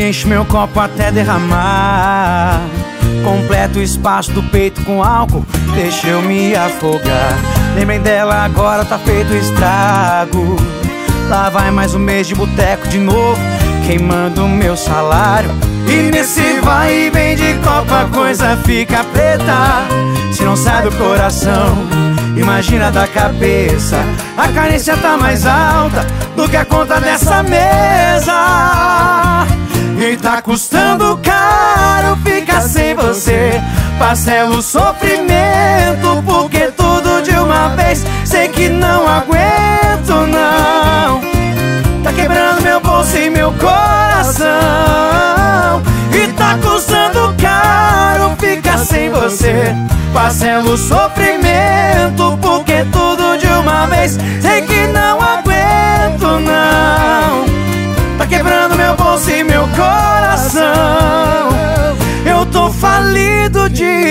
Enche meu copo até derramar. Completo o espaço do peito com álcool Deixa eu me afogar. Lembrem dela agora, tá feito estrago. Lá vai mais um mês de boteco de novo Queimando meu salário. E nesse vai e vem de copa a coisa fica preta. Se não sai do coração Imagina da cabeça. A carência tá mais alta Do que a conta dessa mesa tá custando caro Ficar sem você. Parcela o sofrimento Porque tudo de uma vez. Sei que não aguento não. Tá quebrando meu bolso e meu coração. E tá custando caro Ficar sem você. Parcela o sofrimento Porque tudo de uma vez. Sei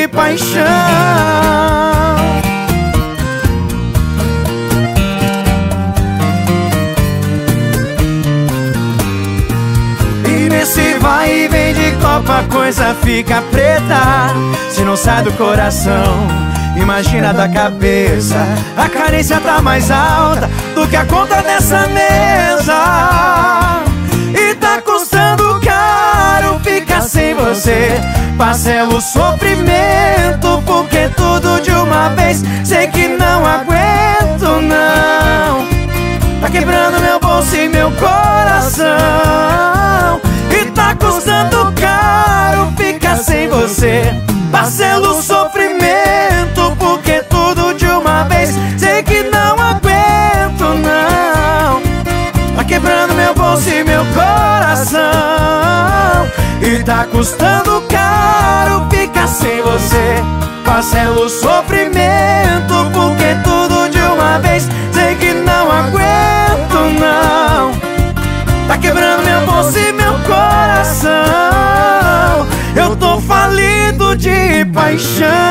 paixão. E nesse vai e vem de copa a coisa fica preta. Se não sai do coração, imagina da cabeça. A carência tá mais alta do que a conta dessa mesa. E tá custando caro ficar sem você. Parcela o sofrimento porque tudo de uma vez Sei que não aguento não. Tá quebrando meu bolso e meu coração. E tá custando caro ficar sem você. Parcelo o sofrimento porque tudo de uma vez Sei que não aguento não. Tá quebrando meu bolso e meu coração. E tá custando caro Parcelo o sofrimento porque tudo de uma vez Sei que não aguento não. Tá quebrando meu bolso e meu coração. Eu tô falido de paixão